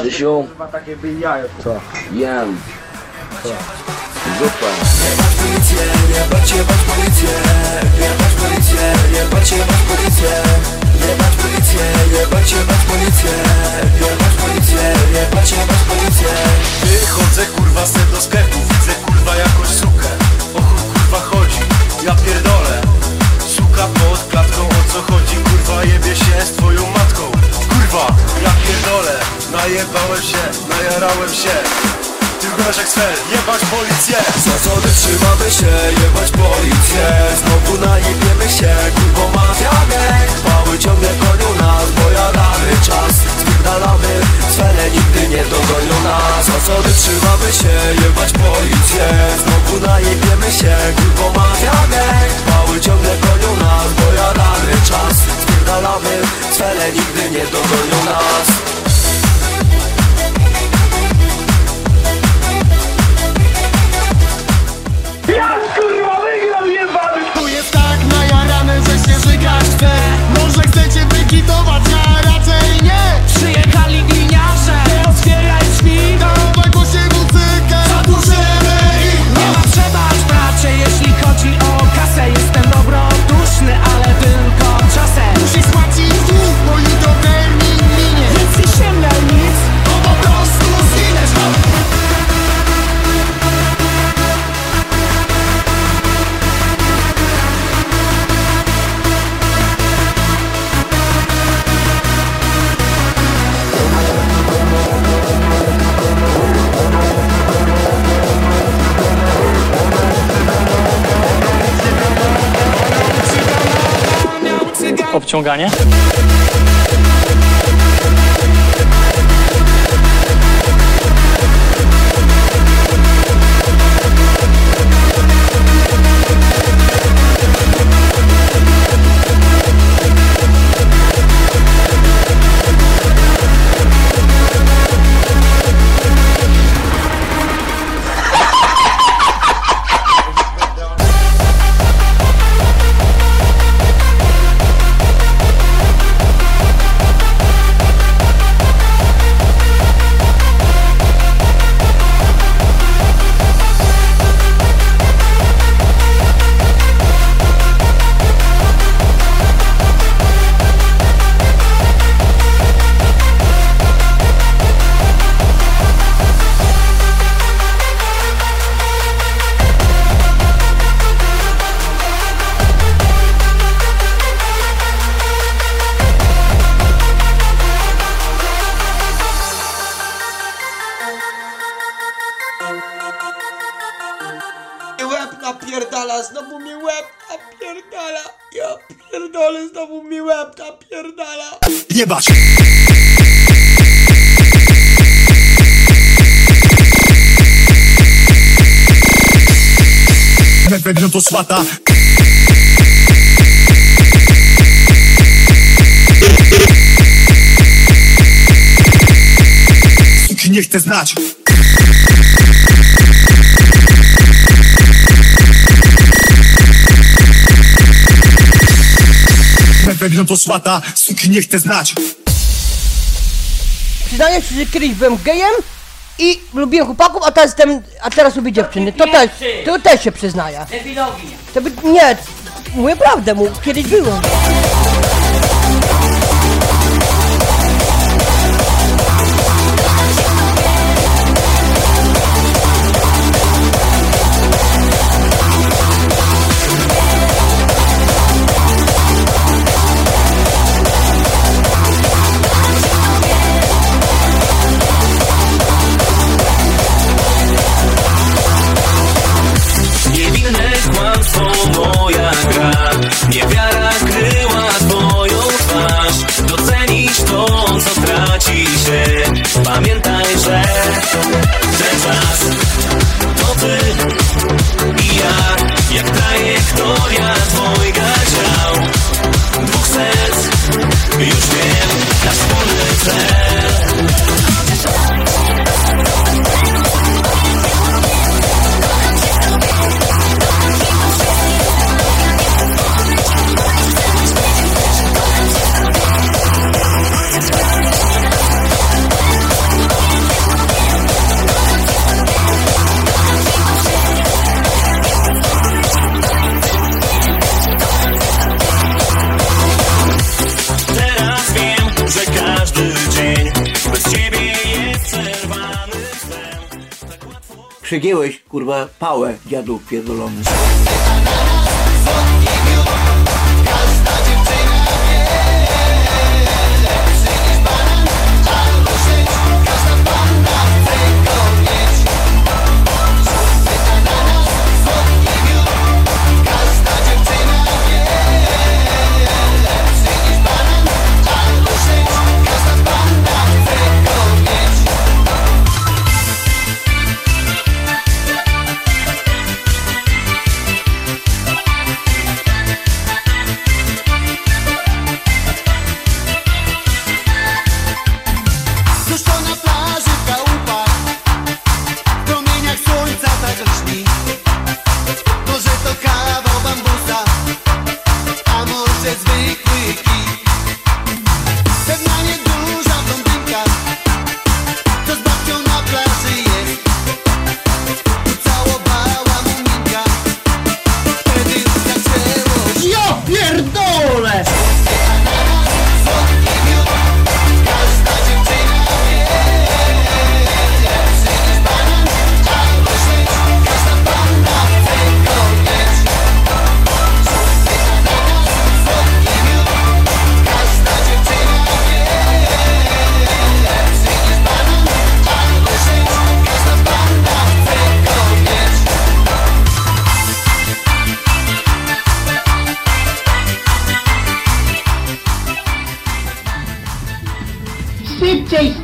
Krzysiu, Chyba takie. Co? jem. Zupę. Jebać policję, jebać, jebać policję Jebać policję, jebać, jebać policję Jebać policję, jebać, jebać policję Jebać policję, jebać, jebać policję Wychodzę kurwa se do sklepu Najebałem się, najarałem się. Ty wyglądasz jak sfer, jebać policję. Zasady trzymamy się, jebać policję. Znowu najebiemy się, kurwo mafia gang. Pały ciągle gonią nas, bo jadamy czas. Spierdalamy, sferę nigdy nie dogonią nas. Zasady trzymamy się, jebać policję. Znowu najebiemy się, kurwo mafia gang. Pały ciągle gonią nas, bo jadamy czas. Spierdalamy, sferę nigdy nie dogonią nas Obciąganie? Pierdolę, znowu mi łeb napierdala! Medwed to szmata Suki nie chcę znać Medwed to szmata Suki nie chcę znać Przyznaję się, że kiedyś byłem gejem i lubiłem chłopaków, a teraz jestem, a teraz lubię dziewczyny. To też, to też się przyznaję. Debilowi To by, nie, mówię prawdę, mu kiedyś byłem. Przegięłeś, kurwa, pałę, dziadu pierdolony.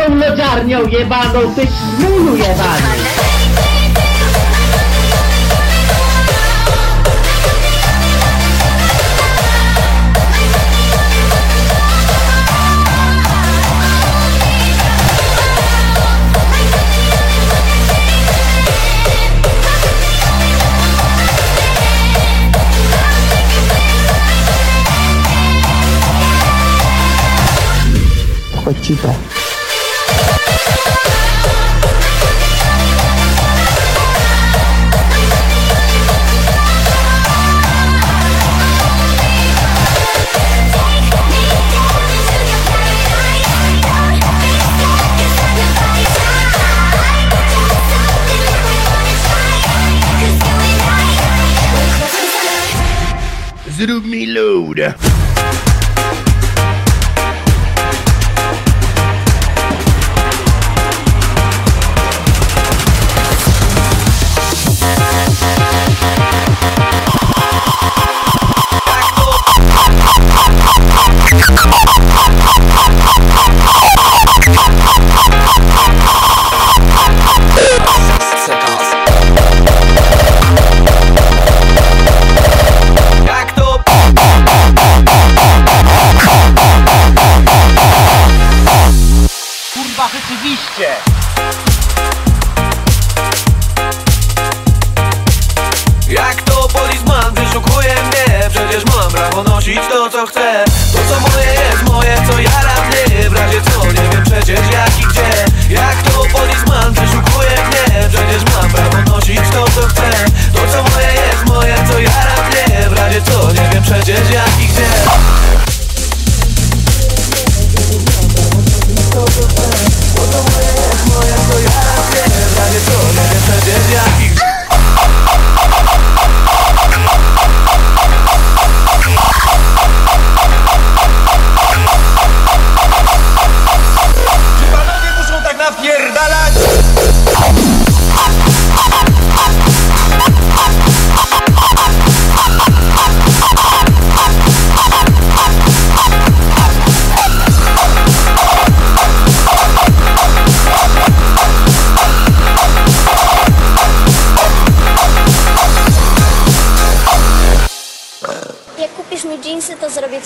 Tą lodziarnią jebaną, ty szmulu jebany! Chodźcie Zoom me load. Kurwa, rzeczywiście! Jak to polizman wyszukuje mnie? Przecież mam prawo nosić to co chcę. To co moje jest moje, co jara mnie W razie co nie wiem przecież jak i gdzie. Jak to polizman wyszukuje mnie? Przecież mam prawo nosić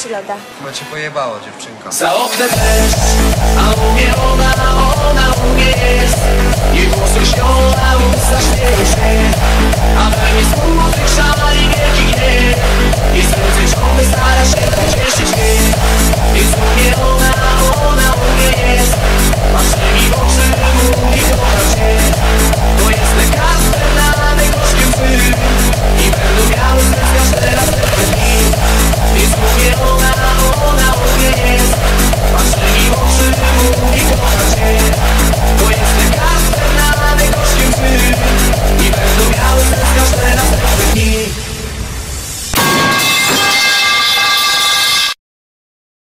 ci loda. Bo cię pojebało, dziewczynka. Za oknem deszcz, a u mnie ona, ona u mnie jest. Jej włosy śnią